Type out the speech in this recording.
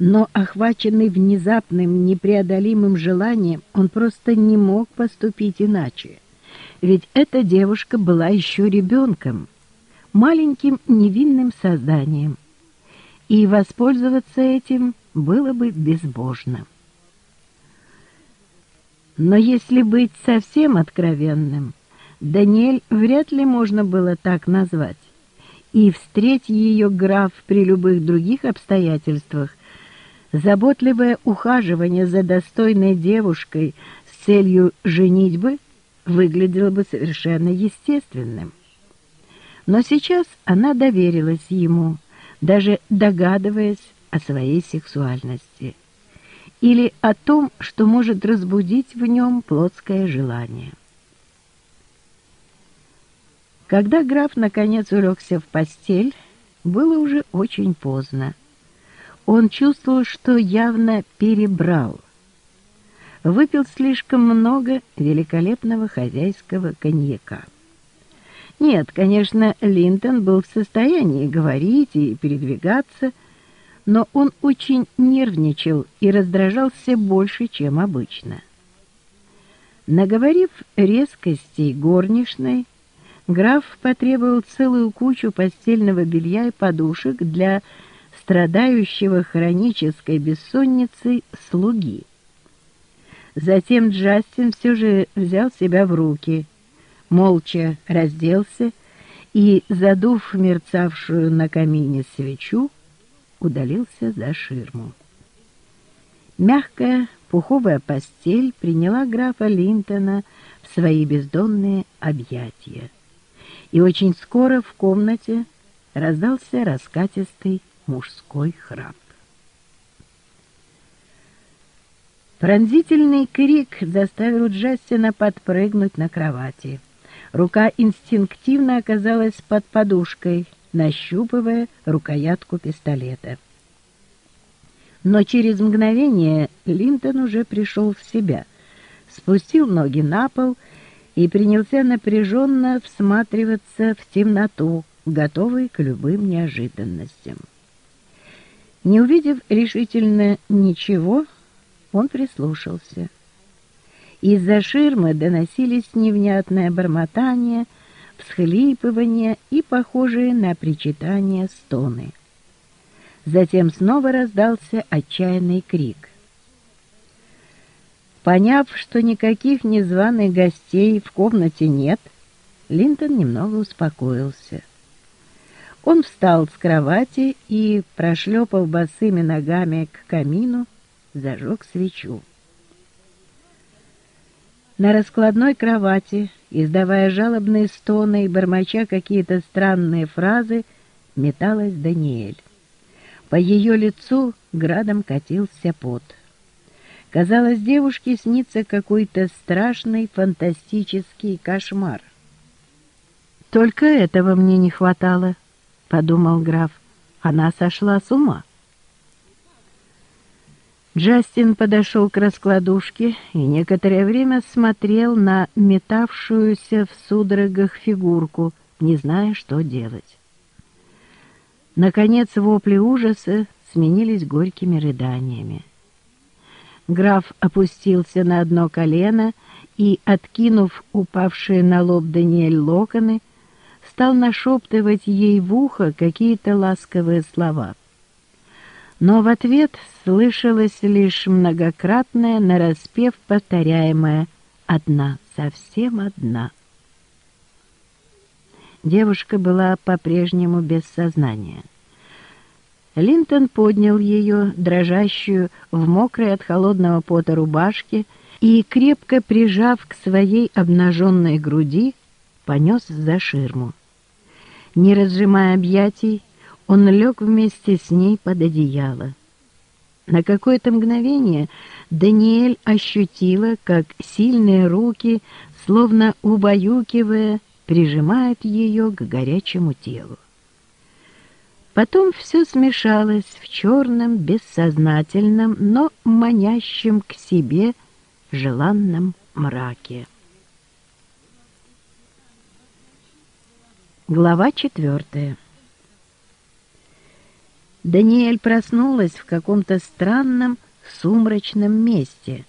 Но, охваченный внезапным, непреодолимым желанием, он просто не мог поступить иначе. Ведь эта девушка была еще ребенком, маленьким невинным созданием, и воспользоваться этим было бы безбожно. Но если быть совсем откровенным, Даниэль вряд ли можно было так назвать. И встреть ее граф при любых других обстоятельствах Заботливое ухаживание за достойной девушкой с целью женитьбы выглядело бы совершенно естественным. Но сейчас она доверилась ему, даже догадываясь о своей сексуальности или о том, что может разбудить в нем плотское желание. Когда граф наконец улегся в постель, было уже очень поздно. Он чувствовал, что явно перебрал. Выпил слишком много великолепного хозяйского коньяка. Нет, конечно, Линтон был в состоянии говорить и передвигаться, но он очень нервничал и раздражался больше, чем обычно. Наговорив резкостей горничной, граф потребовал целую кучу постельного белья и подушек для страдающего хронической бессонницей слуги. Затем Джастин все же взял себя в руки, молча разделся и, задув мерцавшую на камине свечу, удалился за ширму. Мягкая пуховая постель приняла графа Линтона в свои бездонные объятия. И очень скоро в комнате раздался раскатистый мужской храп. Пронзительный крик заставил Джастина подпрыгнуть на кровати. Рука инстинктивно оказалась под подушкой, нащупывая рукоятку пистолета. Но через мгновение Линтон уже пришел в себя, спустил ноги на пол и принялся напряженно всматриваться в темноту, готовый к любым неожиданностям. Не увидев решительно ничего, он прислушался. Из-за ширмы доносились невнятное бормотание, всхлипывание и похожие на причитание стоны. Затем снова раздался отчаянный крик. Поняв, что никаких незваных гостей в комнате нет, Линтон немного успокоился. Он встал с кровати и, прошлепав босыми ногами к камину, зажег свечу. На раскладной кровати, издавая жалобные стоны и бормоча какие-то странные фразы, металась Даниэль. По ее лицу градом катился пот. Казалось, девушке снится какой-то страшный фантастический кошмар. Только этого мне не хватало подумал граф. Она сошла с ума. Джастин подошел к раскладушке и некоторое время смотрел на метавшуюся в судорогах фигурку, не зная, что делать. Наконец вопли ужаса сменились горькими рыданиями. Граф опустился на одно колено и, откинув упавшие на лоб Даниэль локоны, стал нашептывать ей в ухо какие-то ласковые слова. Но в ответ слышалось лишь многократное, нараспев повторяемое «одна, совсем одна». Девушка была по-прежнему без сознания. Линтон поднял ее, дрожащую, в мокрой от холодного пота рубашке, и, крепко прижав к своей обнаженной груди, понес за ширму. Не разжимая объятий, он лег вместе с ней под одеяло. На какое-то мгновение Даниэль ощутила, как сильные руки, словно убаюкивая, прижимают ее к горячему телу. Потом все смешалось в черном, бессознательном, но манящем к себе желанном мраке. Глава четвертая. Даниэль проснулась в каком-то странном сумрачном месте.